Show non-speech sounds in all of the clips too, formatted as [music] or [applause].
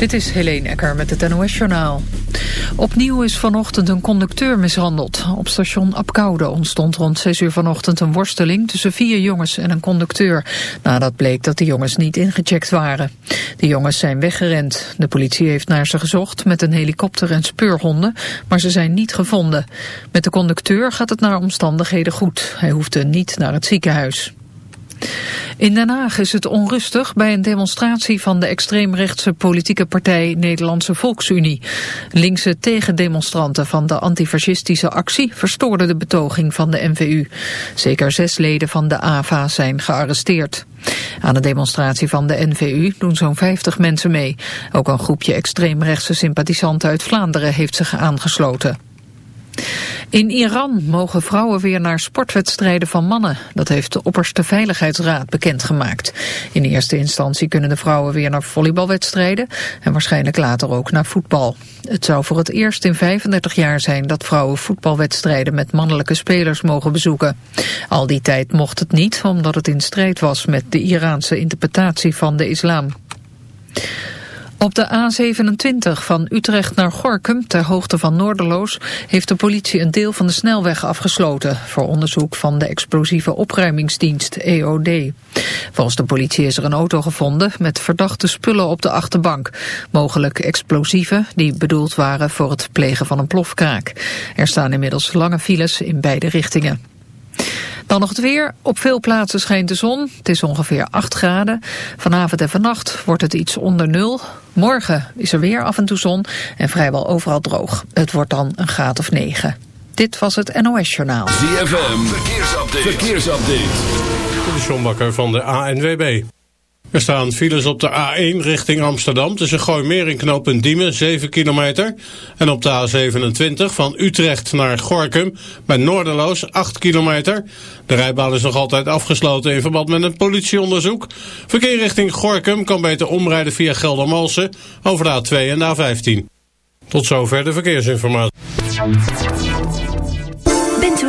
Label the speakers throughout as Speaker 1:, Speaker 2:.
Speaker 1: Dit is Helene Ecker met het NOS-journaal. Opnieuw is vanochtend een conducteur mishandeld. Op station Apkoude ontstond rond 6 uur vanochtend een worsteling... tussen vier jongens en een conducteur. Nadat bleek dat de jongens niet ingecheckt waren. De jongens zijn weggerend. De politie heeft naar ze gezocht met een helikopter en speurhonden... maar ze zijn niet gevonden. Met de conducteur gaat het naar omstandigheden goed. Hij hoefde niet naar het ziekenhuis. In Den Haag is het onrustig bij een demonstratie van de extreemrechtse politieke partij Nederlandse Volksunie. Linkse tegendemonstranten van de antifascistische actie verstoorden de betoging van de NVU. Zeker zes leden van de AVA zijn gearresteerd. Aan de demonstratie van de NVU doen zo'n 50 mensen mee. Ook een groepje extreemrechtse sympathisanten uit Vlaanderen heeft zich aangesloten. In Iran mogen vrouwen weer naar sportwedstrijden van mannen. Dat heeft de opperste veiligheidsraad bekendgemaakt. In eerste instantie kunnen de vrouwen weer naar volleybalwedstrijden... en waarschijnlijk later ook naar voetbal. Het zou voor het eerst in 35 jaar zijn dat vrouwen voetbalwedstrijden... met mannelijke spelers mogen bezoeken. Al die tijd mocht het niet, omdat het in strijd was... met de Iraanse interpretatie van de islam. Op de A27 van Utrecht naar Gorkum, ter hoogte van Noorderloos, heeft de politie een deel van de snelweg afgesloten voor onderzoek van de explosieve opruimingsdienst EOD. Volgens de politie is er een auto gevonden met verdachte spullen op de achterbank. Mogelijk explosieven die bedoeld waren voor het plegen van een plofkraak. Er staan inmiddels lange files in beide richtingen. Dan nog het weer. Op veel plaatsen schijnt de zon. Het is ongeveer 8 graden. Vanavond en vannacht wordt het iets onder nul. Morgen is er weer af en toe zon en vrijwel overal droog. Het wordt dan een graad of 9. Dit was het NOS Journaal.
Speaker 2: ZFM, verkeersupdate. verkeersupdate.
Speaker 3: De Sjombakker van de ANWB. Er staan files op de A1 richting Amsterdam tussen Gooimeer en knooppunt Diemen 7 kilometer. En op de A27 van Utrecht naar Gorkum bij Noorderloos 8 kilometer. De rijbaan is nog altijd afgesloten in verband met een politieonderzoek. Verkeer richting Gorkum kan beter omrijden via Geldermalsen over de A2 en de A15. Tot zover de verkeersinformatie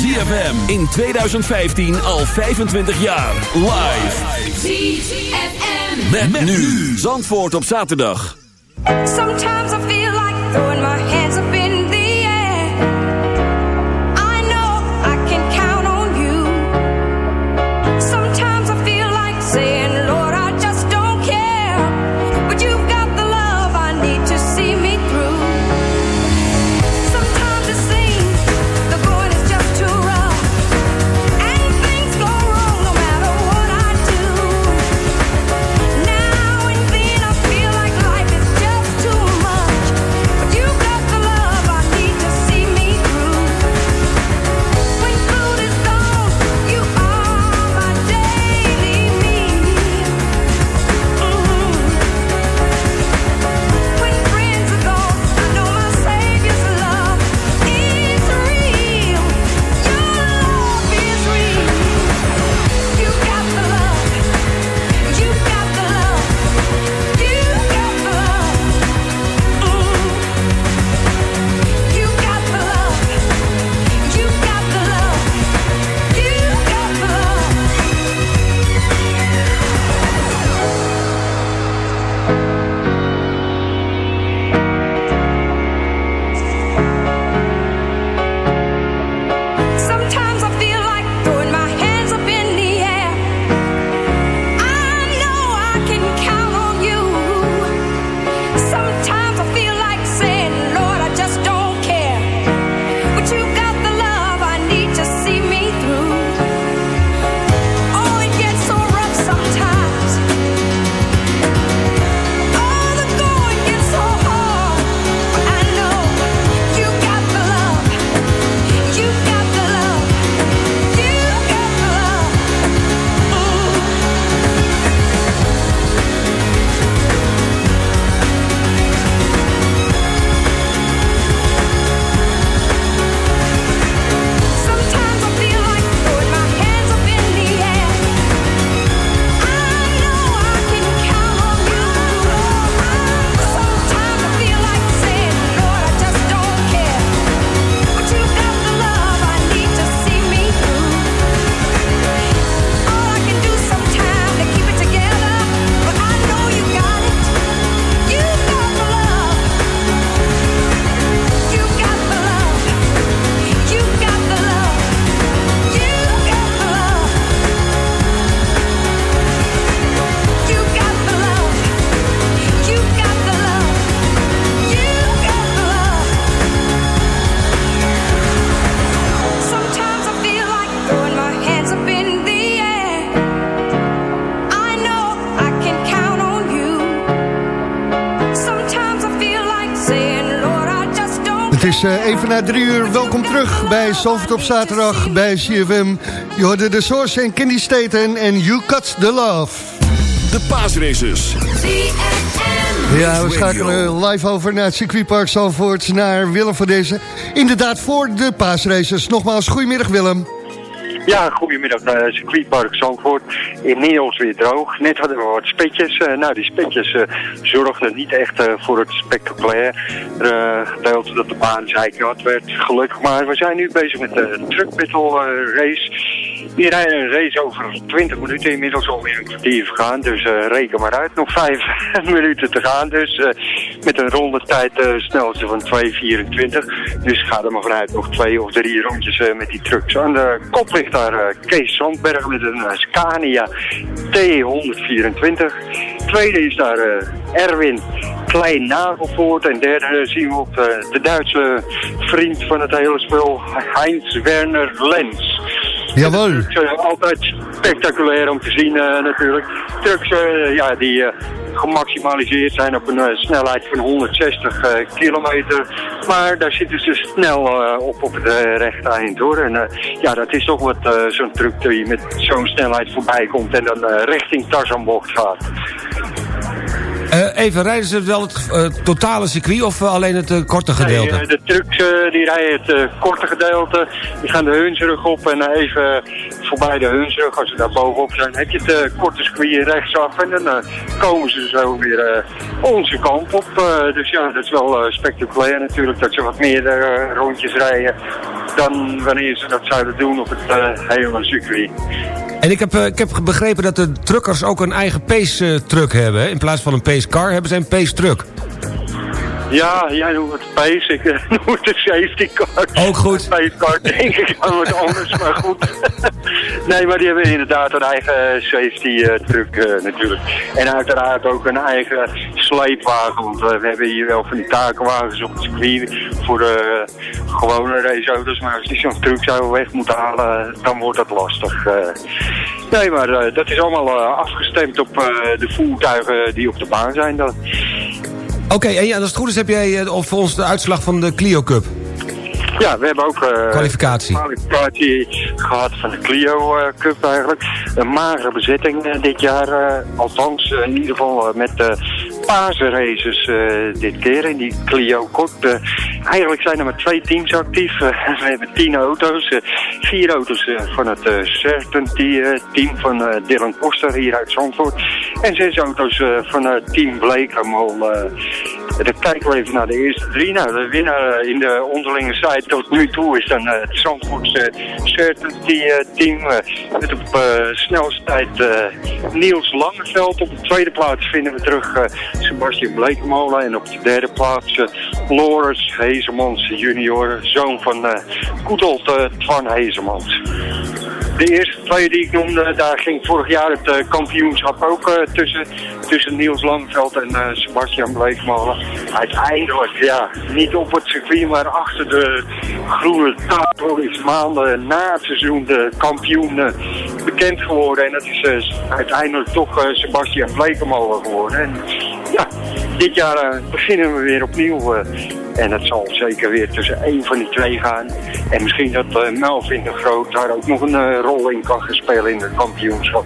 Speaker 2: ZFM in 2015 al 25 jaar. Live. ZFM. Met, met nu. Zandvoort op zaterdag. Sometimes I feel
Speaker 4: na drie uur. Welkom terug bij Zalvert op zaterdag bij CFM. Je hoorde de Source en Candy Staten en You Cut the Love.
Speaker 2: De paasraces.
Speaker 4: Ja, we schakelen live over naar het circuitpark Zalvoort, naar Willem van deze. Inderdaad, voor de paasraces. Nogmaals, goedemiddag Willem.
Speaker 5: Ja, goedemiddag uh, circuitpark Zandvoort. Inmiddels weer droog. Net hadden we wat spetjes. Uh, nou, die spetjes uh, zorgden niet echt voor het spectaculair gedeelte dat de baan zijknat werd, gelukkig. Maar we zijn nu bezig met de truck race. Die rijden een race over 20 minuten, inmiddels alweer een kwartier vergaan. Dus reken maar uit, nog 5 [laughs] minuten te gaan. Dus met een rondetijd snelste van 2.24. Dus ga er maar vanuit nog twee of drie rondjes met die trucks. Aan de kop ligt daar uh, Kees Sandberg met een uh, Scania T124. Tweede is daar uh, Erwin Klein Nagelvoort. En derde zien we op de Duitse vriend van het hele spel, Heinz Werner Lens.
Speaker 4: Jawel.
Speaker 5: Trucks, altijd spectaculair om te zien natuurlijk. Trucks ja, die gemaximaliseerd zijn op een snelheid van 160 uh, kilometer. Maar daar zitten ze snel op op het rechte eind hoor. En ja, dat is toch wat zo'n truc die met zo'n snelheid voorbij komt en dan richting Tarzanbocht gaat.
Speaker 6: Uh, even, rijden ze wel het uh, totale circuit of uh, alleen het korte gedeelte?
Speaker 5: Nee, de trucks die rijden het korte gedeelte. Die gaan de Hunsrug op en even voorbij de Hunsrug, als ze daar bovenop zijn, heb je het korte circuit rechtsaf. En dan komen ze zo weer onze kant op. dus ja, dat is wel spectaculair natuurlijk dat ze wat meer rondjes rijden dan wanneer ze dat zouden doen op het hele circuit.
Speaker 6: En ik heb, ik heb begrepen dat de truckers ook een eigen pace-truck hebben. In plaats van een pace-car hebben ze een pace-truck.
Speaker 5: Ja, jij noemt het pace, ik [laughs] noem het de safety car.
Speaker 6: Ook goed.
Speaker 5: Pace car denk ik aan wat anders, maar goed. [laughs] nee, maar die hebben inderdaad een eigen safety uh, truck uh, natuurlijk. En uiteraard ook een eigen sleepwagen, want we hebben hier wel van die takenwagens op het circuit voor de gewone raceauto's. Maar als die zo'n truck zou weg moeten halen, dan wordt dat lastig. nee, maar dat is allemaal afgestemd op de voertuigen die op de baan zijn dan.
Speaker 6: Oké, okay, en ja, als het goed is heb jij uh, voor ons de uitslag van de Clio Cup.
Speaker 5: Ja, we hebben ook uh,
Speaker 6: kwalificatie.
Speaker 5: kwalificatie gehad van de Clio uh, Cup eigenlijk. Een magere bezetting dit jaar. althans, in ieder geval met de paasraces dit keer in die Clio Cup. eigenlijk zijn er maar twee teams actief. [laughs] we hebben tien auto's. vier auto's van het Certainty-team van Dylan Koster hier uit Zandvoort. En zes auto's van het team Bleekermol. dan kijken we even naar de eerste drie. Nou, de winnaar in de onderlinge site tot nu toe is dan het Zandvoortse Certainty-team. met op snelste tijd Niels Langeveld. Op de tweede plaats vinden we terug Sebastian Bleekemolen. En op de derde plaats Loris Hezemans junior, zoon van Koetelt uh, Twan Hezemans. De eerste twee die ik noemde, daar ging vorig jaar het uh, kampioenschap ook uh, tussen, tussen Niels Langveld en uh, Sebastian Bleekmolen. Uiteindelijk, ja, niet op het circuit, maar achter de groene tafel is maanden na het seizoen de kampioen bekend geworden. En dat is uiteindelijk toch Sebastian Bleekmolen geworden. En ja, dit jaar beginnen we weer opnieuw. en het zal zeker weer tussen één van die twee gaan. En misschien dat Melvin de Groot daar ook nog een rol in kan spelen in het kampioenschap.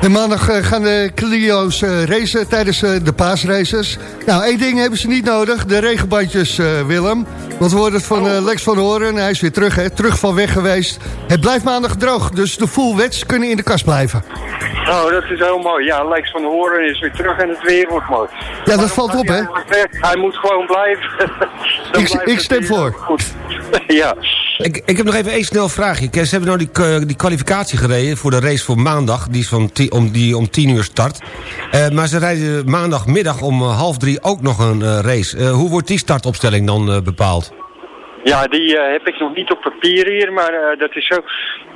Speaker 4: En maandag uh, gaan de Clio's uh, racen tijdens uh, de paasraces. Nou, één ding hebben ze niet nodig. De regenbandjes, Willem. Want we hoorden het van oh. Lex van Horen. Hij is weer terug, hè, terug van weg geweest. Het blijft maandag droog, dus de full wets kunnen in de kast blijven.
Speaker 5: Oh, dat is heel mooi. Ja, Lex van Horen is weer terug en het weer wordt mooi.
Speaker 4: Ja, dat valt op, hè?
Speaker 5: Hij moet gewoon blijven. [laughs]
Speaker 4: ik, ik stem voor.
Speaker 5: Goed. [laughs] ja.
Speaker 6: Ik, ik heb nog even één snel vraagje. Ze hebben nou die, die kwalificatie gereden voor de race voor maandag. Die, is van om, die om tien uur start. Uh, maar ze rijden maandagmiddag om half drie ook nog een race. Hoe wordt die startopstelling dan bepaald?
Speaker 5: Ja, die uh, heb ik nog niet op papier hier, maar uh, dat is zo.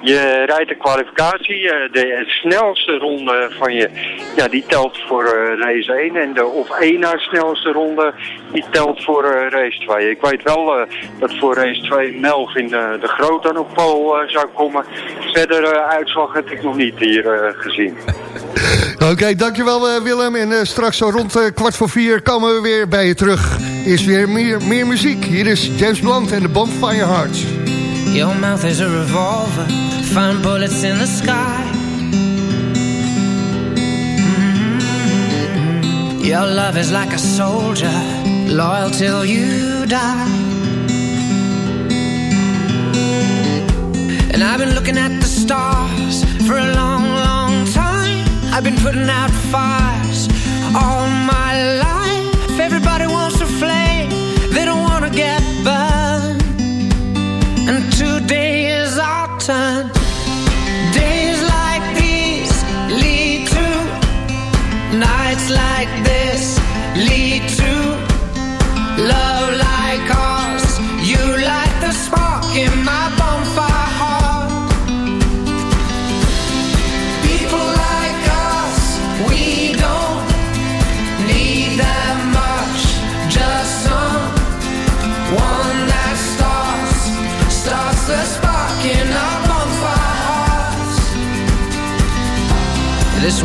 Speaker 5: Je rijdt de kwalificatie, uh, de snelste ronde van je, ja, die telt voor race 1. En de of één na snelste ronde, die telt voor race 2. Ik weet wel dat voor race 2 Melvin de Groot dan op pol zou komen. Verder uitslag heb ik nog niet hier gezien. [laughs]
Speaker 4: Oké, dankjewel uh, Willem. En uh, straks zo rond uh, kwart voor vier komen we weer bij je terug. Is weer meer, meer muziek. Hier is James Blunt en de Bonfire Hearts.
Speaker 7: Your mouth is a revolver. Find bullets in the sky. Mm -hmm. Your love is like a soldier. Loyal till you die. And I've been looking at the stars for a long, long. I've been putting out fires all my life. Everybody wants a flame, they don't want to get burned. And today is our turn. Days like these lead to nights like this lead to love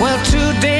Speaker 7: Well, today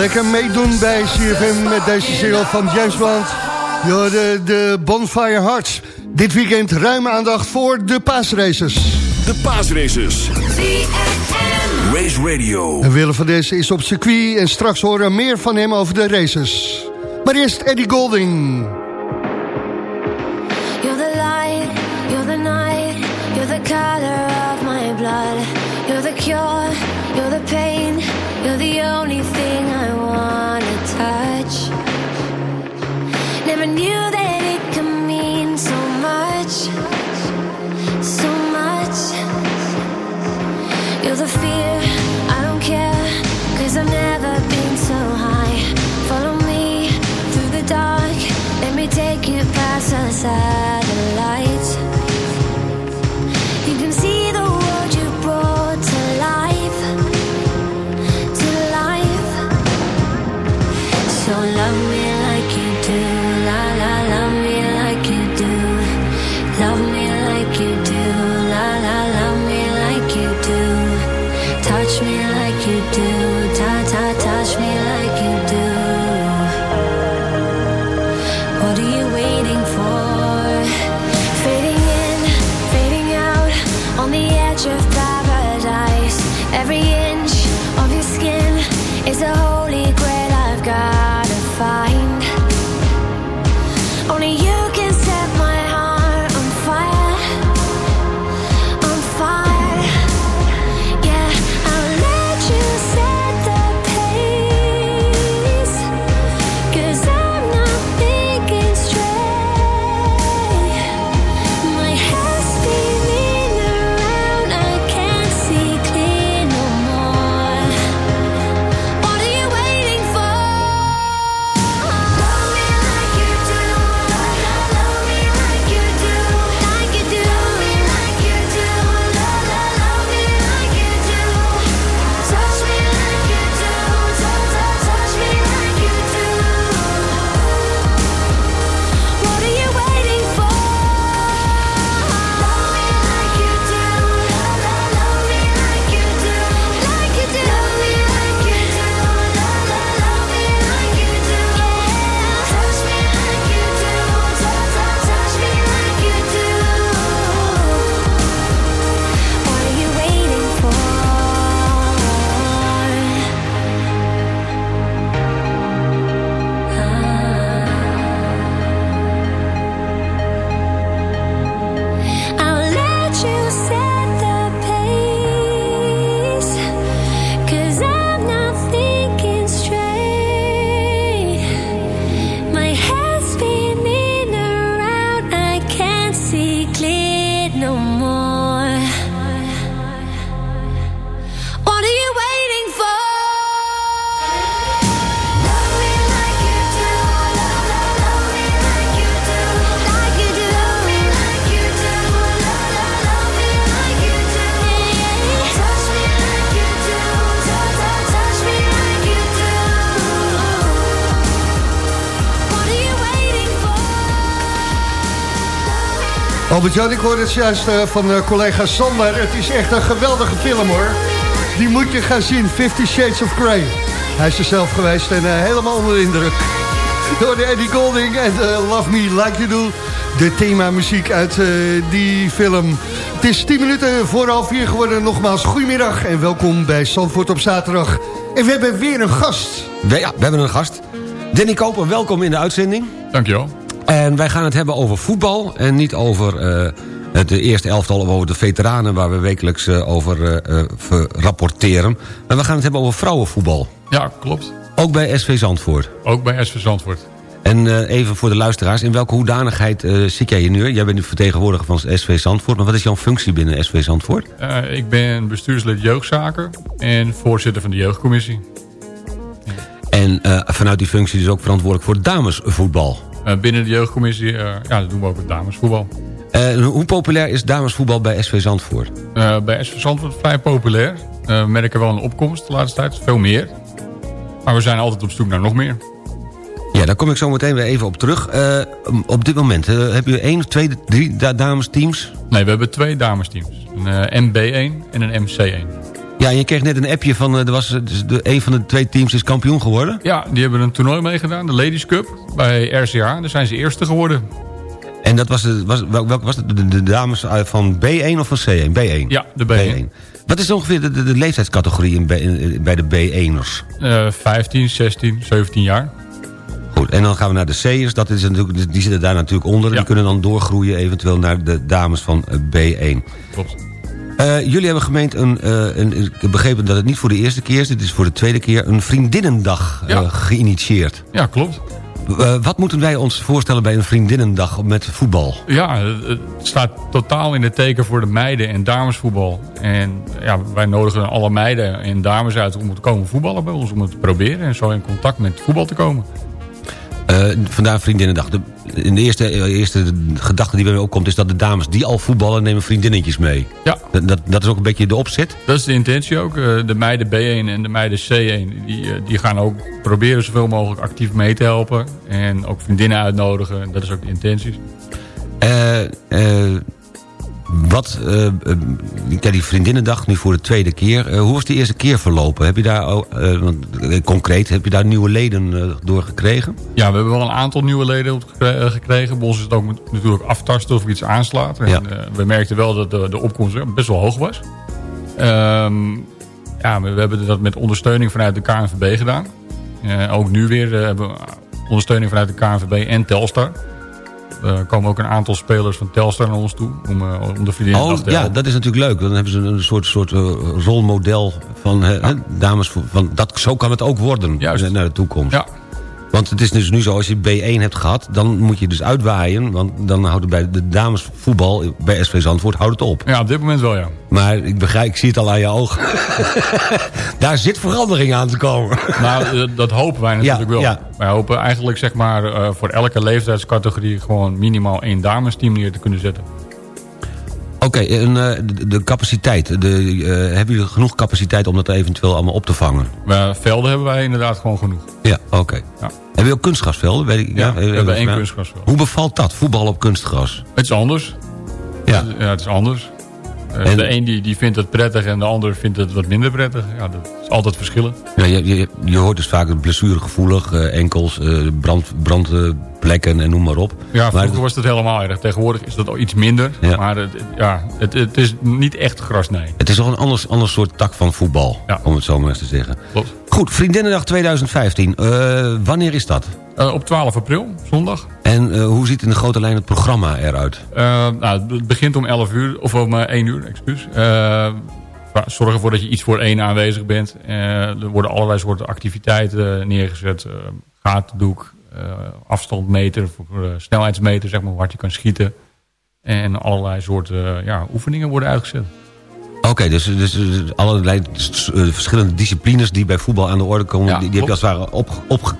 Speaker 4: Lekker meedoen bij CFM met deze single van James Blunt. Ja, de, de Bonfire Hearts. Dit weekend ruime aandacht voor de paasraces.
Speaker 2: De paasraces. Race Radio.
Speaker 4: En Willem van deze is op circuit en straks horen meer van hem over de races. Maar eerst Eddie Golding.
Speaker 8: The fear,
Speaker 4: Albert-Jan, ik hoorde het juist eh, van uh, collega Sander. Het is echt een geweldige film, hoor. Die moet je gaan zien, Fifty Shades of Grey. Hij is er zelf geweest en uh, helemaal onder de indruk. [laughs] Door de Eddie Golding en Love Me Like You Do. De themamuziek uit die film. Het is 10 minuten voor half vier geworden. Nogmaals, goedemiddag en welkom bij Zandvoort op zaterdag. En we hebben weer een gast.
Speaker 6: We, ja, we hebben een gast. Danny Koper, welkom in de uitzending.
Speaker 9: Dankjewel.
Speaker 6: En wij gaan het hebben over voetbal en niet over uh, het eerste elftal... of over de veteranen waar we wekelijks uh, over uh, rapporteren. Maar we gaan het hebben over vrouwenvoetbal.
Speaker 9: Ja, klopt.
Speaker 6: Ook bij SV Zandvoort.
Speaker 9: Ook bij SV Zandvoort.
Speaker 6: En even voor de luisteraars, in welke hoedanigheid zit jij hier nu? Jij bent nu vertegenwoordiger van SV Zandvoort, maar wat is jouw functie binnen SV Zandvoort?
Speaker 9: ik ben bestuurslid jeugdzaken en voorzitter van de jeugdcommissie.
Speaker 6: En vanuit die functie dus ook verantwoordelijk voor damesvoetbal?
Speaker 9: Uh, binnen de jeugdcommissie uh, ja, dat doen we ook het damesvoetbal.
Speaker 6: Uh, hoe populair is damesvoetbal bij SV Zandvoort?
Speaker 9: bij SV Zandvoort vrij populair. we merken wel een opkomst de laatste tijd, veel meer. Maar we zijn altijd op zoek naar nog meer.
Speaker 6: Ja, daar kom ik zo meteen weer even op terug. op dit moment, heb je één, twee, drie damesteams?
Speaker 9: Nee, we hebben twee damesteams. Een MB1 en een MC1.
Speaker 6: Ja, je kreeg net een appje van, er was, de, een van de twee teams is kampioen geworden.
Speaker 9: Ja, die hebben een toernooi meegedaan, de Ladies Cup, bij RCA. Daar zijn ze eerste geworden.
Speaker 6: En dat was, de, was was het? De, de, dames van B1 of van C1? B1?
Speaker 9: Ja, de B1.
Speaker 6: Wat is ongeveer de, de, leeftijdscategorie in, bij de B1'ers?
Speaker 9: Uh, 15, 16, 17 jaar.
Speaker 6: Goed, en dan gaan we naar de C'ers. Dat is natuurlijk, die zitten daar natuurlijk onder. Ja. Die kunnen dan doorgroeien eventueel naar de dames van B1.
Speaker 9: Klopt.
Speaker 6: Uh, jullie hebben gemeend, een, uh, een, ik heb begrepen dat het niet voor de eerste keer is... dit is voor de tweede keer, een vriendinnendag ja. uh, geïnitieerd.
Speaker 9: Ja, klopt.
Speaker 6: wat moeten wij ons voorstellen bij een vriendinnendag met voetbal?
Speaker 9: Ja, het staat totaal in het teken voor de meiden- en damesvoetbal. En ja, wij nodigen alle meiden en dames uit om te komen voetballen bij ons... om het te proberen en zo in contact met voetbal te komen.
Speaker 6: Uh, vandaar Vriendinnendag. De, in de eerste, eh, eerste gedachte die bij mij opkomt... is dat de dames die al voetballen nemen vriendinnetjes mee.
Speaker 9: Ja.
Speaker 6: Dat, dat is ook een beetje de opzet?
Speaker 9: Dat is de intentie ook. Uh, de meiden B1 en de meiden C1... die, die gaan ook proberen zoveel mogelijk actief mee te helpen. En ook vriendinnen uitnodigen. Dat is ook de intentie.
Speaker 6: Eh wat, uh, uh, die vriendinnendag nu voor de tweede keer. Uh, hoe was die eerste keer verlopen? Heb je daar, concreet, heb je daar nieuwe leden door gekregen?
Speaker 9: Ja, we hebben wel een aantal nieuwe leden gekregen. Bij ons is het ook natuurlijk aftasten of iets aanslaat. En, ja. we merkten wel dat de, de opkomst best wel hoog was. Um, ja, we, we, hebben dat met ondersteuning vanuit de KNVB gedaan. ook nu weer hebben we ondersteuning vanuit de KNVB en Telstar. Uh, komen ook een aantal spelers van Telstar naar ons toe. Om, uh, om de vriendinnen
Speaker 6: oh, te Ja, dat is natuurlijk leuk. Dan hebben ze een soort, soort uh, rolmodel van ja. dames. Van, dat, zo kan het ook worden
Speaker 9: Juist.
Speaker 6: naar de toekomst.
Speaker 9: Ja.
Speaker 6: Want het is dus nu zo, als je B1 hebt gehad... dan moet je dus uitwaaien. Want dan houdt het bij de damesvoetbal bij SV Zandvoort houdt het op.
Speaker 9: Ja, op dit moment wel, ja.
Speaker 6: Maar ik begrijp, ik zie het al aan je ogen. [laughs] Daar zit verandering aan te komen.
Speaker 9: nou, dat hopen wij natuurlijk
Speaker 6: ja,
Speaker 9: wel.
Speaker 6: Ja.
Speaker 9: Wij hopen eigenlijk zeg maar, uh, voor elke leeftijdscategorie... gewoon minimaal één damesteam neer te kunnen zetten.
Speaker 6: Oké, okay, en uh, de, capaciteit. De, uh, hebben jullie genoeg capaciteit om dat eventueel allemaal op te vangen?
Speaker 9: Uh, velden hebben wij inderdaad gewoon genoeg.
Speaker 6: Ja, oké. Okay.
Speaker 9: Ja.
Speaker 6: Hebben je ook kunstgrasvelden? Weet ik,
Speaker 9: ja, ja, we hebben één kunstgrasveld.
Speaker 6: Hoe bevalt dat, voetbal op kunstgras?
Speaker 9: Het is anders.
Speaker 6: Ja,
Speaker 9: ja het is anders. En... De een die, die vindt het prettig en de ander vindt het wat minder prettig. Ja, dat is altijd verschillen.
Speaker 6: Ja, je, je, je hoort dus vaak blessuregevoelig, enkels, brand, brandplekken en noem maar op.
Speaker 9: Ja, vroeger maar was het helemaal erg. Tegenwoordig is dat al iets minder.
Speaker 6: Ja.
Speaker 9: Maar het, ja, het, het is niet echt gras, nee.
Speaker 6: Het is toch een ander, ander soort tak van voetbal,
Speaker 9: ja.
Speaker 6: om het zo maar eens te zeggen.
Speaker 9: Klopt.
Speaker 6: Goed, Vriendinnendag 2015. Uh, wanneer is dat?
Speaker 9: Uh, op 12 april, zondag.
Speaker 6: En uh, hoe ziet in de grote lijn het programma eruit?
Speaker 9: nou, het begint om 11 uur, of om 1 uur, excuus. zorg ervoor dat je iets voor één aanwezig bent. er worden allerlei soorten activiteiten neergezet. gatendoek, afstandmeter, voor, snelheidsmeter, zeg maar, waar je kan schieten. En allerlei soorten ja, oefeningen worden uitgezet.
Speaker 6: Oké, okay, dus, dus, dus, allerlei verschillende disciplines die bij voetbal aan de orde komen...
Speaker 9: Ja,
Speaker 6: die, die heb je als het ware op, op,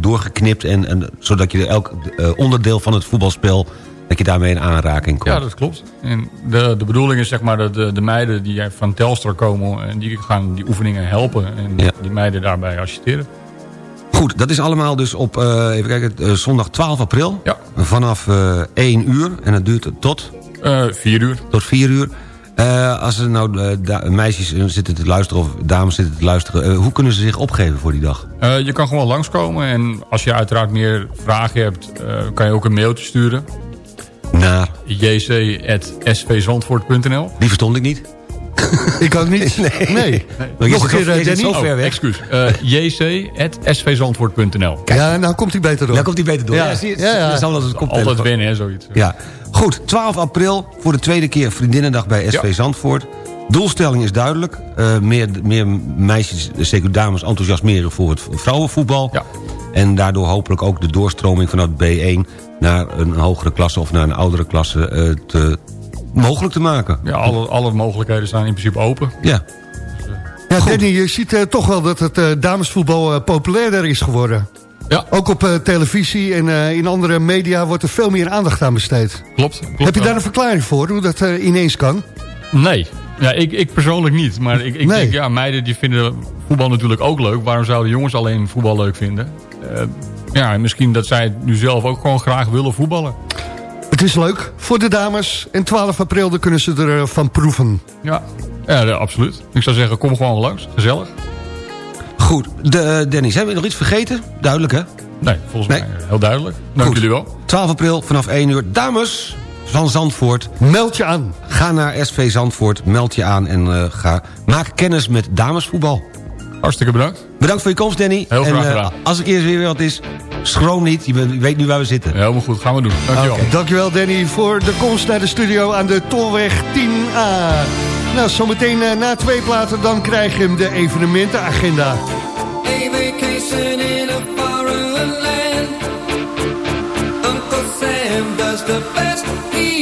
Speaker 6: doorgeknipt... En, en, zodat je elk onderdeel van het voetbalspel... dat je daarmee in aanraking komt.
Speaker 9: Ja, dat klopt. En de, de bedoeling is zeg maar dat de, de meiden die van Telstar komen... en die gaan die oefeningen helpen en
Speaker 6: ja.
Speaker 9: die meiden daarbij assisteren.
Speaker 6: Goed, dat is allemaal dus op uh, even kijken, uh, zondag 12 april.
Speaker 9: Ja.
Speaker 6: Vanaf 1 uur en het duurt tot...
Speaker 9: Uh, vier uur.
Speaker 6: Tot vier uur. Uh, als er nou uh, meisjes zitten te luisteren of dames zitten te luisteren... hoe kunnen ze zich opgeven voor die dag?
Speaker 9: je kan gewoon langskomen en als je uiteraard meer vragen hebt... kan je ook een mailtje sturen.
Speaker 6: Naar?
Speaker 9: jc.svzandvoort.nl
Speaker 6: Die verstond ik niet. [laughs]
Speaker 4: Ik ook niet. [laughs] Nee. nee.
Speaker 6: Nog een keer, Danny. Zo ver
Speaker 9: weg. Oh, excuus. Uh, jc.svzandvoort.nl
Speaker 4: Ja, nou komt hij beter door.
Speaker 6: Nou komt hij beter door. Ja, ja, zie je, ja, ja.
Speaker 9: Dat is Altijd winnen, hè, zoiets.
Speaker 6: Ja. Goed, 12 april voor de tweede keer Vriendinnendag bij SV Zandvoort. Doelstelling is duidelijk. Uh, meer, meer meisjes, zeker dames, enthousiasmeren voor het vrouwenvoetbal. Ja. En daardoor hopelijk ook de doorstroming vanuit B1 naar een hogere klasse of naar een oudere klasse uh, te mogelijk te maken.
Speaker 9: Ja, alle, alle mogelijkheden zijn in principe open.
Speaker 6: Ja.
Speaker 4: Ja, Danny, je ziet uh, toch wel dat het uh, damesvoetbal uh, populairder is geworden. Ja. Ook op televisie en in andere media wordt er veel meer aandacht aan besteed.
Speaker 9: Klopt. klopt
Speaker 4: Heb je daar een verklaring voor, hoe dat ineens kan?
Speaker 9: Nee, ja, ik, ik persoonlijk niet. Maar ik, ik denk, ja, meiden die vinden voetbal natuurlijk ook leuk. Waarom zouden jongens alleen voetbal leuk vinden? ja, misschien dat zij nu zelf ook gewoon graag willen voetballen.
Speaker 4: Het is leuk voor de dames. En 12 april dan kunnen ze ervan eh, proeven.
Speaker 9: Ja. ja, absoluut. Ik zou zeggen, kom gewoon langs. Gezellig.
Speaker 6: Goed. De, uh, Dennis, hebben we nog iets vergeten? Duidelijk, hè?
Speaker 9: Nee, volgens mij heel duidelijk. Dank jullie wel.
Speaker 6: 12 april vanaf 1 uur. Dames van Zandvoort.
Speaker 4: Meld je aan.
Speaker 6: Ga naar SV Zandvoort, meld je aan en uh, ga, maak kennis met damesvoetbal.
Speaker 9: Hartstikke bedankt.
Speaker 6: Bedankt voor je komst, Danny.
Speaker 9: Heel graag
Speaker 6: en, uh, als ik eerst weer wat is, schroom niet. Je weet nu waar we zitten.
Speaker 9: Helemaal goed. Gaan we doen. Dankjewel. Okay.
Speaker 4: Dankjewel, Danny, voor de komst naar de studio aan de Tolweg 10A. Nou, zometeen uh, na twee platen, dan krijg je hem de evenementenagenda. A vacation in a foreign land. Uncle Sam does the best he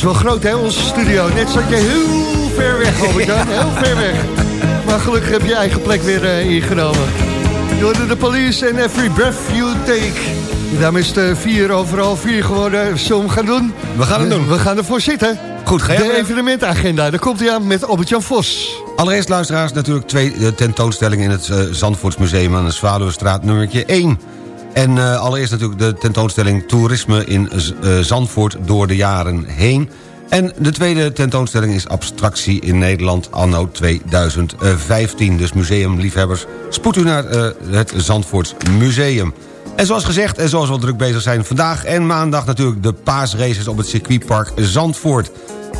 Speaker 4: is wel groot, hè, onze studio. Net zat je heel ver weg, Albert-Jan. [laughs] Heel ver weg. Maar gelukkig heb je eigen plek weer uh, ingenomen. Door de police en every breath you take. En daarmee is het vier overal vier geworden. Zullen we gaan doen?
Speaker 6: We gaan het doen.
Speaker 4: We gaan ervoor zitten.
Speaker 6: Goed, ga
Speaker 4: De evenementagenda, daar komt hij aan met Albert-Jan Vos.
Speaker 6: Allereerst luisteraars natuurlijk twee tentoonstellingen in het uh, Zandvoortsmuseum aan de Zwaluwestraat nummertje 1. En uh, allereerst natuurlijk de tentoonstelling Toerisme in uh, Zandvoort door de jaren heen. En de tweede tentoonstelling is Abstractie in Nederland anno 2015. Dus museumliefhebbers, spoed u naar uh, het Zandvoorts Museum. En zoals gezegd, en zoals we al druk bezig zijn... vandaag en maandag natuurlijk de paasraces op het circuitpark Zandvoort.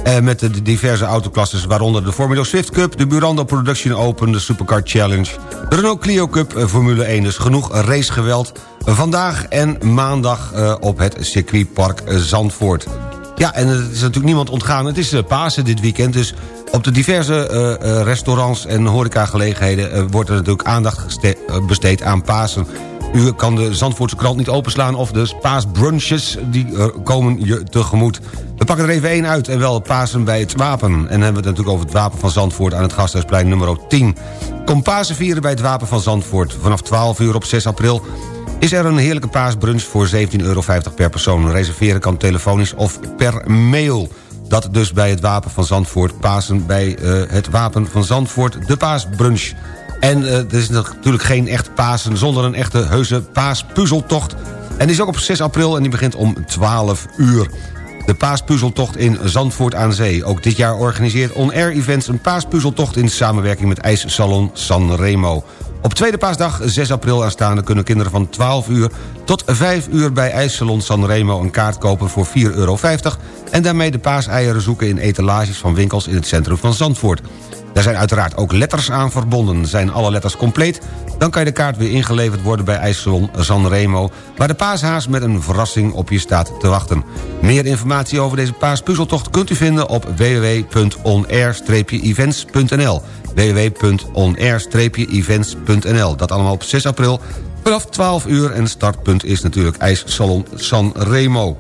Speaker 6: Eh, met de diverse autoklasses, waaronder de Formula Swift Cup... de Burando Production Open, de Supercar Challenge... de Renault Clio Cup, eh, Formule 1. Dus genoeg racegeweld vandaag en maandag uh, op het circuitpark Zandvoort. Ja, en het is natuurlijk niemand ontgaan. Het is Pasen dit weekend, dus op de diverse restaurants en horecagelegenheden... Wordt er natuurlijk aandacht besteed aan Pasen. U kan de Zandvoortse krant niet openslaan of de paasbrunches die komen je tegemoet. We pakken er even één uit en wel Pasen bij het Wapen. En dan hebben we het natuurlijk over het Wapen van Zandvoort aan het Gasthuisplein nummer 10. Kom Pasen vieren bij het Wapen van Zandvoort. Vanaf 12 uur op 6 april is er een heerlijke paasbrunch voor 17,50 euro per persoon. Reserveren kan telefonisch of per mail. Dat dus bij het Wapen van Zandvoort. Pasen bij uh, het Wapen van Zandvoort, de paasbrunch. En uh, er is natuurlijk geen echt Pasen zonder een echte heuse paaspuzzeltocht. En die is ook op 6 april en die begint om 12 uur. De paaspuzzeltocht in Zandvoort aan Zee. Ook dit jaar organiseert On Air Events een paaspuzzeltocht... in samenwerking met ijssalon Sanremo. Op tweede paasdag, 6 april aanstaande... kunnen kinderen van 12 uur tot 5 uur bij ijssalon Sanremo... een kaart kopen voor 4,50 euro... en daarmee de paaseieren zoeken in etalages van winkels... in het centrum van Zandvoort. Daar zijn uiteraard ook letters aan verbonden. Zijn alle letters compleet, dan kan je de kaart weer ingeleverd worden bij IJsselon Sanremo... waar de paashaas met een verrassing op je staat te wachten. Meer informatie over deze paaspuzzeltocht kunt u vinden op www.onair-events.nl www.onair-events.nl Dat allemaal op 6 april vanaf 12 uur en startpunt is natuurlijk IJssalon Sanremo.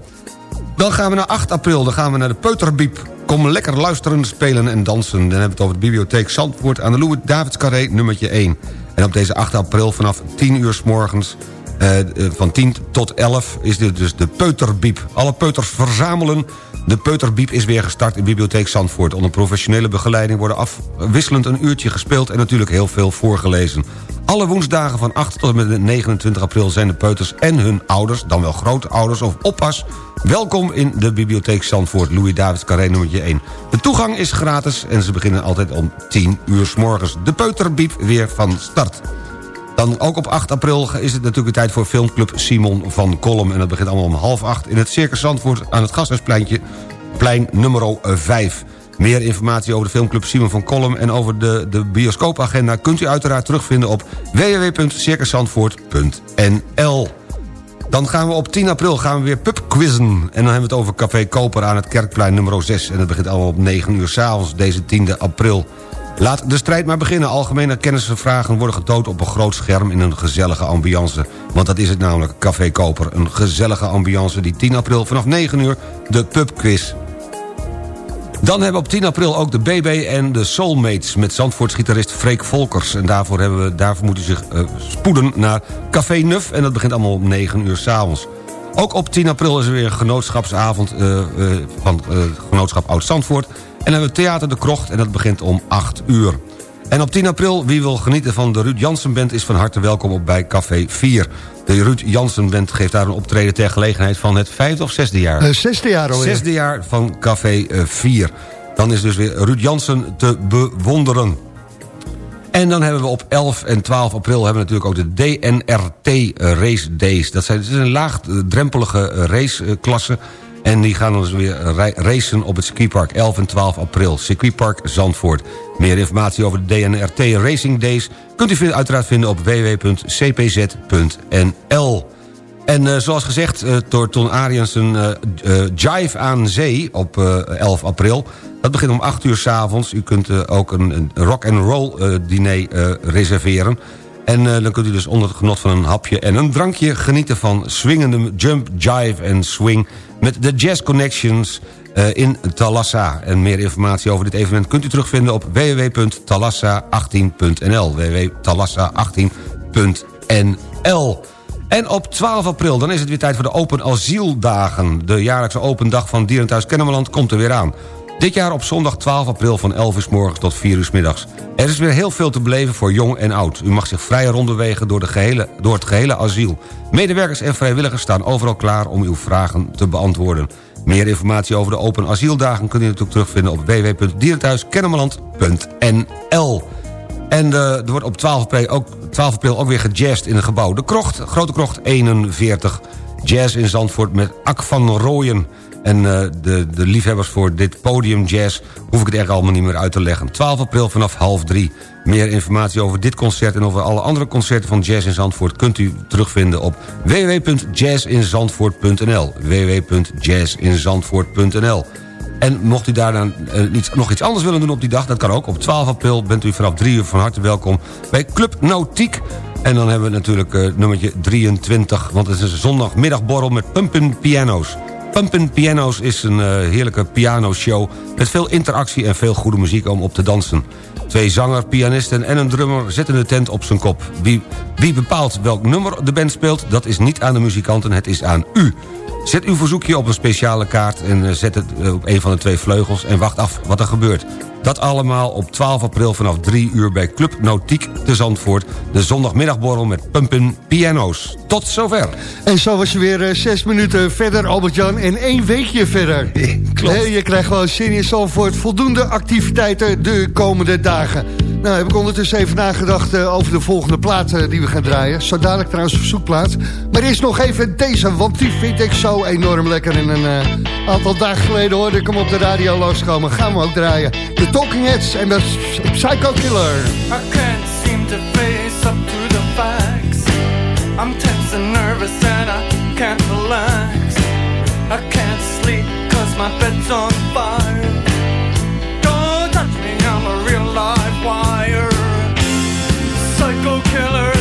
Speaker 6: Dan gaan we naar 8 april, dan gaan we naar de Peuterbiep. Kom lekker luisteren, spelen en dansen. Dan hebben we het over de bibliotheek Zandvoort aan de Louis Davids Carré nummertje 1. En op deze 8 april vanaf 10 uur s morgens... Uh, van 10 tot 11 is dit dus de Peuterbiep. Alle peuters verzamelen. De Peuterbiep is weer gestart in Bibliotheek Zandvoort. Onder professionele begeleiding worden afwisselend een uurtje gespeeld... en natuurlijk heel veel voorgelezen. Alle woensdagen van 8 tot en met 29 april zijn de peuters en hun ouders... dan wel grootouders of oppas... welkom in de Bibliotheek Zandvoort, Louis Davids Carré nummer 1. De toegang is gratis en ze beginnen altijd om 10 uur s morgens. De peuterbiep weer van start. Dan ook op 8 april is het natuurlijk tijd voor filmclub Simon van Kolm. En dat begint allemaal om half acht in het Circus Zandvoort... aan het Gasthuispleintje, plein nummer 5. Meer informatie over de filmclub Simon van Kolm... en over de, de bioscoopagenda kunt u uiteraard terugvinden op www.circusandvoort.nl. Dan gaan we op 10 april gaan we weer pubquizzen. En dan hebben we het over Café Koper aan het Kerkplein nummer 6. En dat begint allemaal op 9 uur s'avonds, deze 10 april. Laat de strijd maar beginnen. Algemene kennisvragen worden getoond op een groot scherm in een gezellige ambiance. Want dat is het namelijk, Café Koper. Een gezellige ambiance die 10 april vanaf 9 uur de pubquiz. Dan hebben we op 10 april ook de BB en de Soulmates... met Zandvoortsgitarist Freek Volkers. En daarvoor, hebben we, zich uh, spoeden naar Café Nuf... en dat begint allemaal om 9 uur s'avonds. Ook op 10 april is er weer een genootschapsavond uh, uh, van Genootschap Oud-Zandvoort... En dan hebben we Theater de Krocht en dat begint om 8 uur. En op 10 april, wie wil genieten van de Ruud Jansen Band... is van harte welkom op bij Café 4. De Ruud Jansen Band geeft daar een optreden... ter gelegenheid van het vijfde of zesde jaar?
Speaker 4: Uh, zesde jaar alweer.
Speaker 6: Zesde jaar van Café 4. Dan is dus weer Ruud Jansen te bewonderen. En dan hebben we op 11 en 12 april hebben we natuurlijk ook de DNRT Race Days. Dat, zijn, dat is een laagdrempelige raceklasse... En die gaan dus weer racen op het circuitpark 11 en 12 april. Circuitpark Zandvoort. Meer informatie over de DNRT Racing Days... kunt u uiteraard vinden op www.cpz.nl. En uh, zoals gezegd uh, door Ton Ariensen... Uh, Jive aan Zee op 11 april. Dat begint om 8 uur s'avonds. U kunt ook een, een rock-and-roll diner reserveren... En dan kunt u dus onder het genot van een hapje en een drankje... genieten van swingende jump, jive en swing... met de Jazz Connections eh, in Talassa. En meer informatie over dit evenement kunt u terugvinden op www.talassa18.nl www.talassa18.nl en op 12 april, dan is het weer tijd voor de Open Asieldagen. De jaarlijkse open dag van Dierenthuis Kennemerland komt er weer aan. Dit jaar op zondag 12 april van 11 uur s morgens tot 4 uur s middags. Er is weer heel veel te beleven voor jong en oud. U mag zich vrij rondbewegen door, door het gehele asiel. Medewerkers en vrijwilligers staan overal klaar om uw vragen te beantwoorden. Meer informatie over de Open Asieldagen kunt u natuurlijk terugvinden op www.dierenthuiskennemerland.nl. En uh, er wordt op 12 april, ook, 12 april ook weer gejazzed in het gebouw. De Krocht, Grote Krocht 41. Jazz in Zandvoort met Ak van Rooyen. En uh, de, de liefhebbers voor dit podium jazz... hoef ik het echt allemaal niet meer uit te leggen. 12 april vanaf half drie. Meer informatie over dit concert en over alle andere concerten van Jazz in Zandvoort... kunt u terugvinden op www.jazzinzandvoort.nl www.jazzinzandvoort.nl en mocht u daar dan iets, nog iets anders willen doen op die dag... dat kan ook. Op 12 april bent u vanaf 3 uur van harte welkom bij Club Nautiek. En dan hebben we natuurlijk uh, nummertje 23... want het is een zondagmiddagborrel met pumpin piano's. Pumpin Piano's is een uh, heerlijke pianoshow... met veel interactie en veel goede muziek om op te dansen. Twee zanger, pianisten en een drummer zetten de tent op zijn kop. Wie, wie bepaalt welk nummer de band speelt... dat is niet aan de muzikanten, het is aan u. Zet uw verzoekje op een speciale kaart en eh, zet het eh, op een van de twee vleugels... en wacht af wat er gebeurt. Dat allemaal op 12 april vanaf 3 uur bij Club Nautiek te Zandvoort. De zondagmiddagborrel met Pumpen Piano's. Tot zover.
Speaker 4: En zo was je weer uh, zes minuten verder, Albert-Jan. En één weekje verder. [laughs]
Speaker 6: Klopt.
Speaker 4: je krijgt gewoon zin in Zandvoort. Voldoende activiteiten de komende dagen. Nou, heb ik ondertussen even nagedacht uh, over de volgende plaat uh, die we gaan draaien. Zo dadelijk trouwens verzoekplaat. Maar eerst nog even deze, want die vind ik zo enorm lekker. En een uh, aantal dagen geleden hoorde ik hem op de radio loskomen. Gaan we ook draaien. De Talking Heads en Psycho Killer.
Speaker 10: I can't seem to face up to the facts. I'm tense and nervous and I can't relax. I can't sleep cause my bed's on fire. Don't touch me, I'm a real live wire. Psycho killer,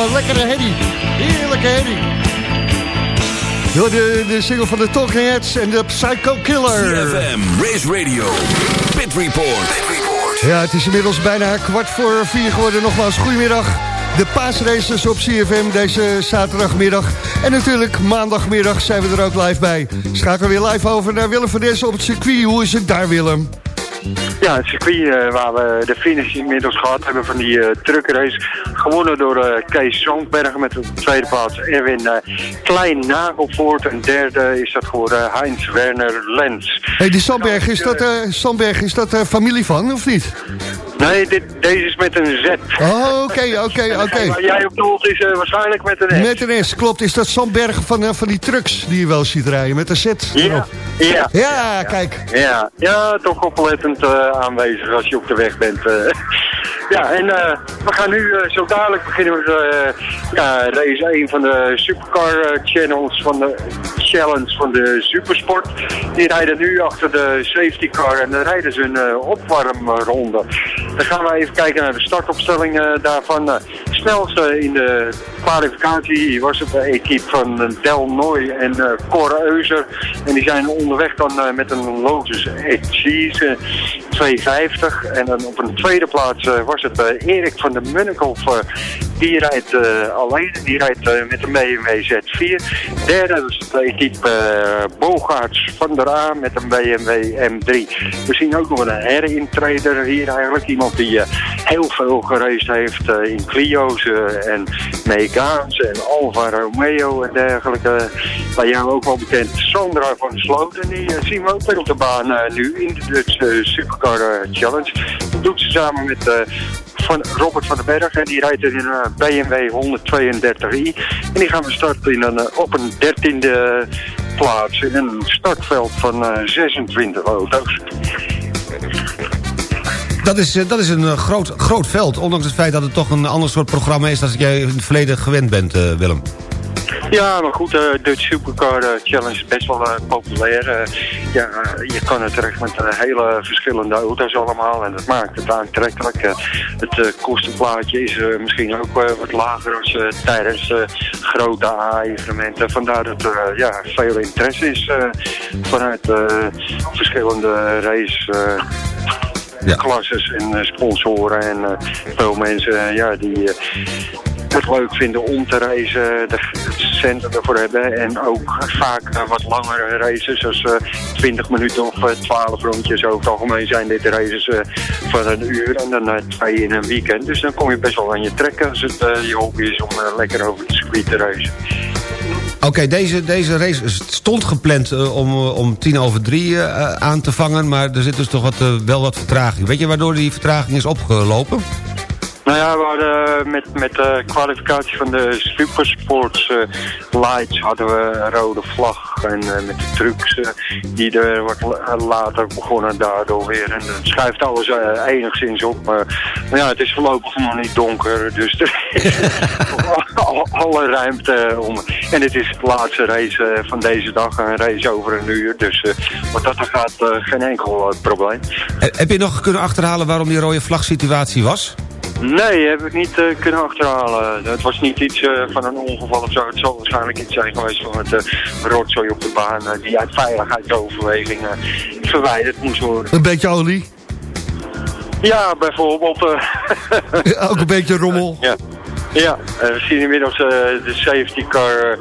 Speaker 4: gewoon lekkere herrie. Heerlijke herrie. Door de, de single van de Talking Heads en de Psycho Killer.
Speaker 2: CFM, Race Radio, Pit Report.
Speaker 4: Ja, het is inmiddels bijna kwart voor vier geworden. Nogmaals, goedemiddag. De paasraces op CFM deze zaterdagmiddag. En natuurlijk maandagmiddag zijn we er ook live bij. Schakelen weer live over naar Willem van Dessen op het circuit. Hoe is het daar, Willem?
Speaker 5: Ja, het circuit uh, waar we de finish inmiddels gehad hebben van die uh, truckrace. Gewonnen door uh, Kees Zandberg met de tweede plaats Erwin Klein Nagelvoort. En derde is dat voor Heinz Werner Lens.
Speaker 4: hey, die Sandberg, is dat, Sandberg, is dat familie van, of niet?
Speaker 5: Nee, dit, deze is met een Z.
Speaker 4: Oh, oké, [laughs] oké, oké.
Speaker 5: Waar jij op doelt is waarschijnlijk met een S.
Speaker 4: Met een S, klopt. Is dat Sandberg van, van die trucks die je wel ziet rijden, met een Z
Speaker 5: ja.
Speaker 4: Ja. ja. kijk.
Speaker 5: Ja, ja toch oplettend uh, aanwezig als je op de weg bent. [laughs] Ja, en we gaan nu zo dadelijk beginnen met ja, race 1 van de Supercar Channels van de Challenge van de Supersport. Die rijden nu achter de safety car en dan rijden ze een opwarmronde. Dan gaan we even kijken naar de startopstelling daarvan. snelste in de kwalificatie was het de equipe van Del Noy en Euser. En die zijn onderweg dan met een Lotus Cheese 250. En dan op een tweede plaats uh, was het uh, Erik van der Munnikhoff. Uh, die rijdt alleen, die rijdt met een BMW Z4. Derde was de equipe Bogaerts van der A met een BMW M3. We zien ook nog een herintreder hier eigenlijk. Iemand die heel veel gereisd heeft in Clio's en Megaans en Alfa Romeo en dergelijke. Bij jou ook wel bekend Sandra van Sloten. Die zien we ook weer op de baan nu in de Dutch Supercar Challenge. Dat doet ze samen met uh, van Robert van den Berg. En die rijdt in een BMW 132i. En die gaan we starten in een, op een dertiende plaats. In een startveld van uh, 26 auto's.
Speaker 6: Dat is, dat is een groot, groot veld, ondanks het feit dat het toch een ander soort programma is... dan jij in het verleden gewend bent, Willem.
Speaker 5: Ja, maar goed, de Dutch Supercar Challenge is best wel uh, populair. ja, je kan het terecht met hele verschillende auto's allemaal en dat maakt het aantrekkelijk. het kostenplaatje is misschien ook wat lager als tijdens grote A-evenementen. Vandaar dat er ja, veel interesse is vanuit verschillende race... Ja. klasses en sponsoren en veel mensen ja, die leuk vinden om te reizen, de, centrum ervoor hebben. En ook vaak wat langere races, zoals uh, 20 minuten of uh, 12 rondjes. Over het algemeen zijn dit races van een uur en dan twee in een weekend. Dus dan kom je best wel aan je trekken als het je hobby is om lekker over het circuit te reizen.
Speaker 6: Oké, deze, deze race stond gepland om, om tien over drie aan te vangen... maar er zit dus toch wat, wel wat vertraging. Weet je waardoor die vertraging is opgelopen?
Speaker 5: Nou ja, we hadden met, met de kwalificatie van de Supersports uh, Lights hadden we een rode vlag. En uh, met de trucks die er wat later begonnen daardoor weer. En het schuift alles enigszins op. Maar ja, het is voorlopig nog niet donker. Dus er is [laughs] alle ruimte om. En het is het laatste race van deze dag. Een race over een uur. Dus wat dat er gaat, geen enkel probleem.
Speaker 6: Heb je nog kunnen achterhalen waarom die rode vlag situatie was?
Speaker 5: Nee, heb ik niet uh, kunnen achterhalen. Het was niet iets uh, van een ongeval of zo. Het zal waarschijnlijk iets zijn geweest van het uh, rotzooi op de baan... die uit veiligheidsoverwegingen verwijderd moest worden.
Speaker 4: Een beetje olie?
Speaker 5: Ja, bijvoorbeeld. [laughs]
Speaker 4: Ook een beetje rommel?
Speaker 5: Ja. Ja, we zien inmiddels de safety car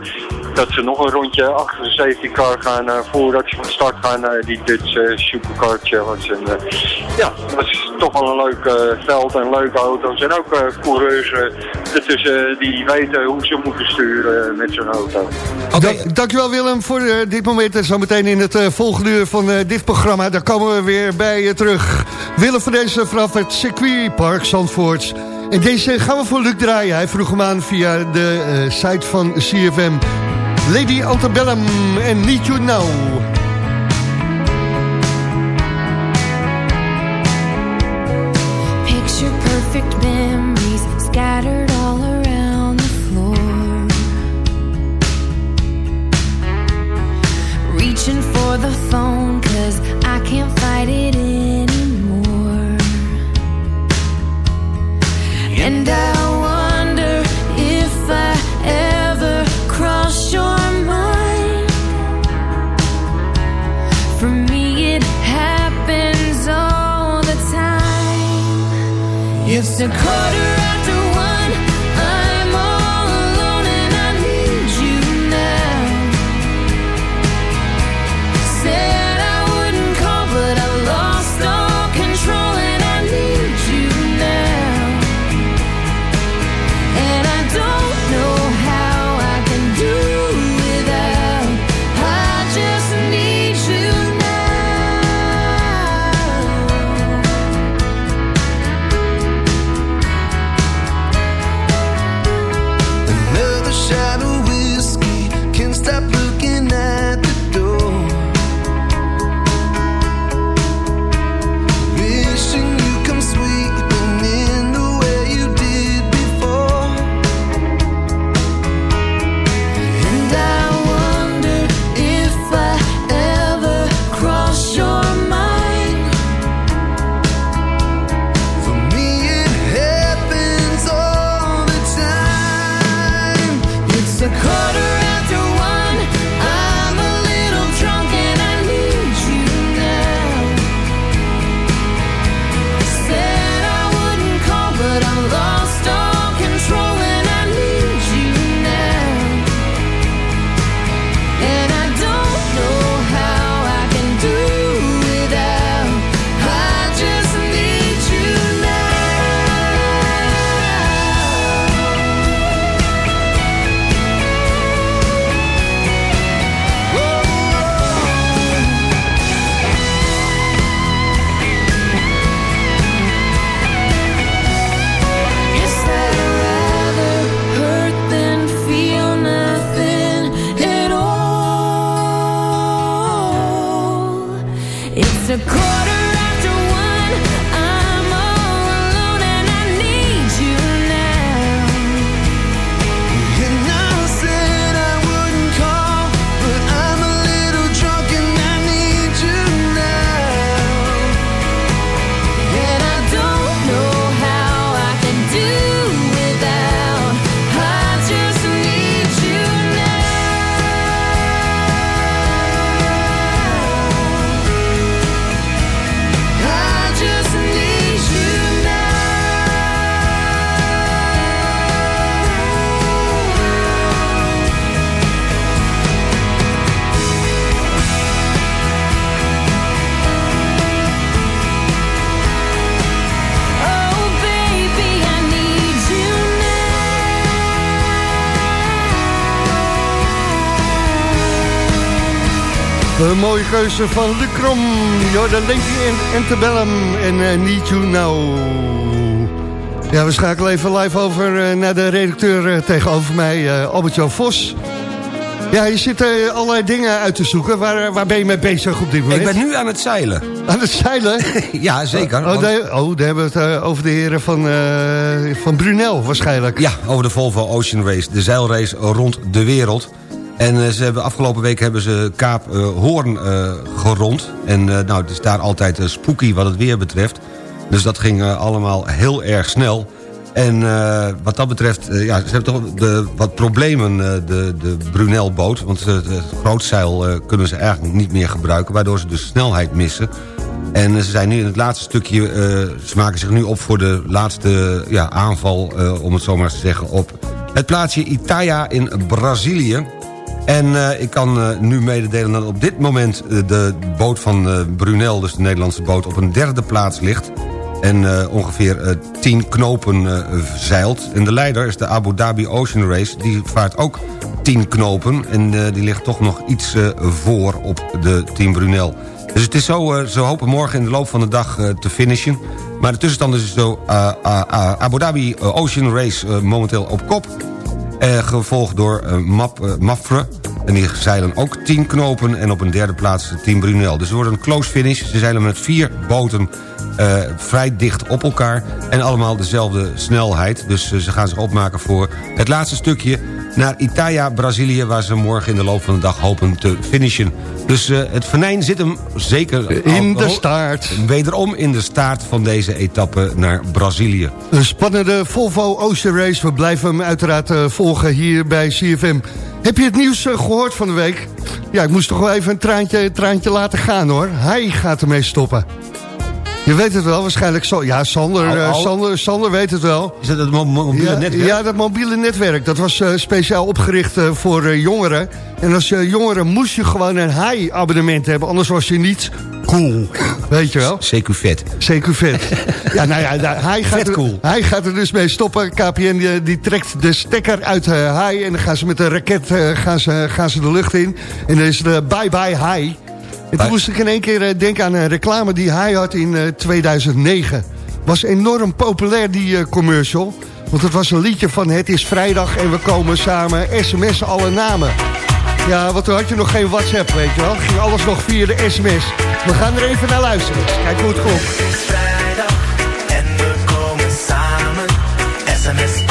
Speaker 5: dat ze nog een rondje achter de safety car gaan uh, voordat ze van start gaan naar die Dutch uh, Supercar Challenge. En, uh, ja, dat is toch wel een leuk veld en leuke auto's. En ook coureurs ertussen die weten hoe ze moeten sturen met zo'n auto.
Speaker 4: Okay. Da dankjewel Willem voor dit moment. En zometeen in het volgende uur van dit programma, daar komen we weer bij je terug. Willem van deze vanaf het circuitpark Zandvoort. En deze gaan we voor Luc draaien. Hij vroeg hem aan via de site van CFM. Lady Antebellum en Need You Now. Een mooie keuze van de Krom. Jordan Linky en Antebellum en uh, Need You Now. Ja, we schakelen even live over uh, naar de redacteur uh, tegenover mij, Albert-Jan Vos. Ja, je zit er allerlei dingen uit te zoeken. Waar, waar ben je mee bezig op dit moment?
Speaker 6: Ik ben nu aan het zeilen.
Speaker 4: Aan het zeilen? [laughs]
Speaker 6: ja, zeker.
Speaker 4: Oh,
Speaker 6: want-
Speaker 4: daar, oh, daar hebben we het over de heren van, eh, van Brunel waarschijnlijk.
Speaker 6: Ja, over de Volvo Ocean Race, de zeilrace rond de wereld. En eh, ze hebben, afgelopen week hebben ze Kaap eh, Hoorn eh, gerond. En nou, het is daar altijd spooky wat het weer betreft. Dus dat ging allemaal heel erg snel. En wat dat betreft, ja, ze hebben toch de, wat problemen, eh, de, de Brunel-boot. Want het grootzeil kunnen ze eigenlijk niet meer gebruiken... waardoor ze de snelheid missen. En ze zijn nu in het laatste stukje... ze maken zich nu op voor de laatste ja, aanval, om het zo maar te zeggen... op het plaatsje Itaia in Brazilië. En eh, ik kan eh, nu mededelen dat op dit moment eh, de boot van Brunel... dus de Nederlandse boot, op een derde plaats ligt... en ongeveer tien knopen zeilt. En de leider is de Abu Dhabi Ocean Race. Die vaart ook tien knopen en die ligt toch nog iets voor op de Team Brunel. Dus het is zo, ze hopen morgen in de loop van de dag te finishen. Maar de tussenstand is zo Abu Dhabi Ocean Race momenteel op kop... Gevolgd door Map, Mafre. En die zeilen ook 10 knopen. En op een derde plaats Team Brunel. Dus het wordt een close finish. Ze zeilen met vier boten eh, vrij dicht op elkaar. En allemaal dezelfde snelheid. Dus eh, ze gaan zich opmaken voor het laatste stukje naar Italia, Brazilië... waar ze morgen in de loop van de dag hopen te finishen. Dus eh, het venijn zit hem zeker...
Speaker 4: In de staart.
Speaker 6: Wederom in de staart van deze etappe naar Brazilië.
Speaker 4: Een spannende Volvo Ocean Race. We blijven hem uiteraard volgen hier bij CFM. Heb je het nieuws eh, gehoord van de week? Ja, ik moest toch wel even een traantje, traantje laten gaan hoor. Hij gaat ermee stoppen. Je weet het wel, waarschijnlijk. Zo, ja, Sander, eh, Sander, Sander weet het wel.
Speaker 6: Is dat het mo- mo- mobiele
Speaker 4: ja,
Speaker 6: netwerk?
Speaker 4: Ja, dat mobiele netwerk. Dat was eh, speciaal opgericht eh, voor jongeren. En als jongeren moest je gewoon een high-abonnement hebben. Anders was je niet cool. Weet je wel? [laughs]
Speaker 6: CQ vet.
Speaker 4: CQ vet. [laughs] ja, nou ja, nou, hij, gaat er,
Speaker 6: cool.
Speaker 4: hij gaat er dus mee stoppen. KPN die, die trekt de stekker uit high. En dan gaan ze met een raket gaan ze, gaan ze de lucht in. En dan is de bye-bye high. En toen moest ik in één keer eh, denken aan een reclame die hij had in eh, 2009. Was enorm populair, die eh, commercial. Want het was een liedje van Het is vrijdag en we komen samen. sms'en alle namen. Ja, want toen had je nog geen WhatsApp, weet je wel. Ging alles nog via de sms. We gaan er even naar luisteren. Kijk hoe het klonk.
Speaker 7: vrijdag en we komen samen. SMS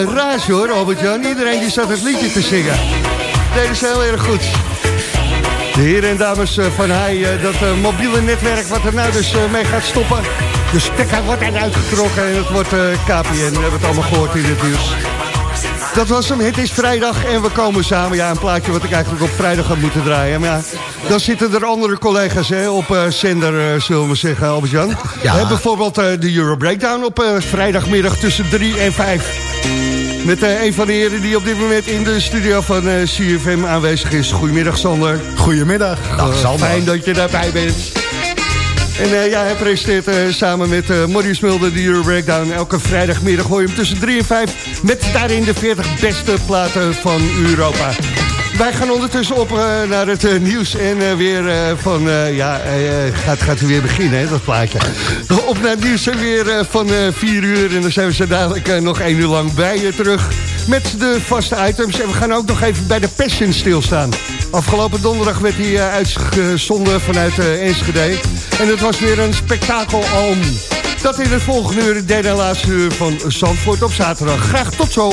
Speaker 7: een
Speaker 4: hoor, Albert-Jan. Iedereen die zat het liedje te zingen. Deden ze heel erg goed. De heren en dames eh, van hij, eh, dat eh, mobiele netwerk wat er nou dus mee gaat stoppen. De stekker wordt eruit getrokken en het wordt KPN. We hebben het allemaal gehoord in het nieuws. Dat was hem. Het is vrijdag en we komen samen. Ja, een plaatje wat ik eigenlijk op vrijdag had moeten draaien. Maar ja, dan zitten er andere collega's hè, op eh, zender, eh, zullen we zeggen, Albert-Jan.
Speaker 6: Ja.
Speaker 4: Hebben bijvoorbeeld eh, de Euro Breakdown op vrijdagmiddag tussen 3 en 5. Met een van de heren die op dit moment in de studio van CFM aanwezig is. Goedemiddag, Sander.
Speaker 11: Goedemiddag.
Speaker 4: Dag,
Speaker 6: Sander.
Speaker 4: Fijn dat je daarbij bent. En eh, ja, hij presenteert eh, samen met Maurice Mulder de Euro Breakdown. Elke vrijdagmiddag gooi je hem tussen 3 en 5... met daarin de 40 beste platen van Europa. Wij gaan ondertussen op naar het nieuws en weer van... ja, gaat, gaat weer beginnen, hè, dat plaatje. Op naar het nieuws en weer van 4 uur. En dan zijn we zo dadelijk nog 1 uur lang bij je terug... met de vaste items. En we gaan ook nog even bij de Passion stilstaan. Afgelopen donderdag werd hij eh, uitgezonden vanuit eh, Enschede. En het was weer een spektakelalm. Dat in het volgende uur, derde en laatste uur van Zandvoort op zaterdag. Graag tot zo.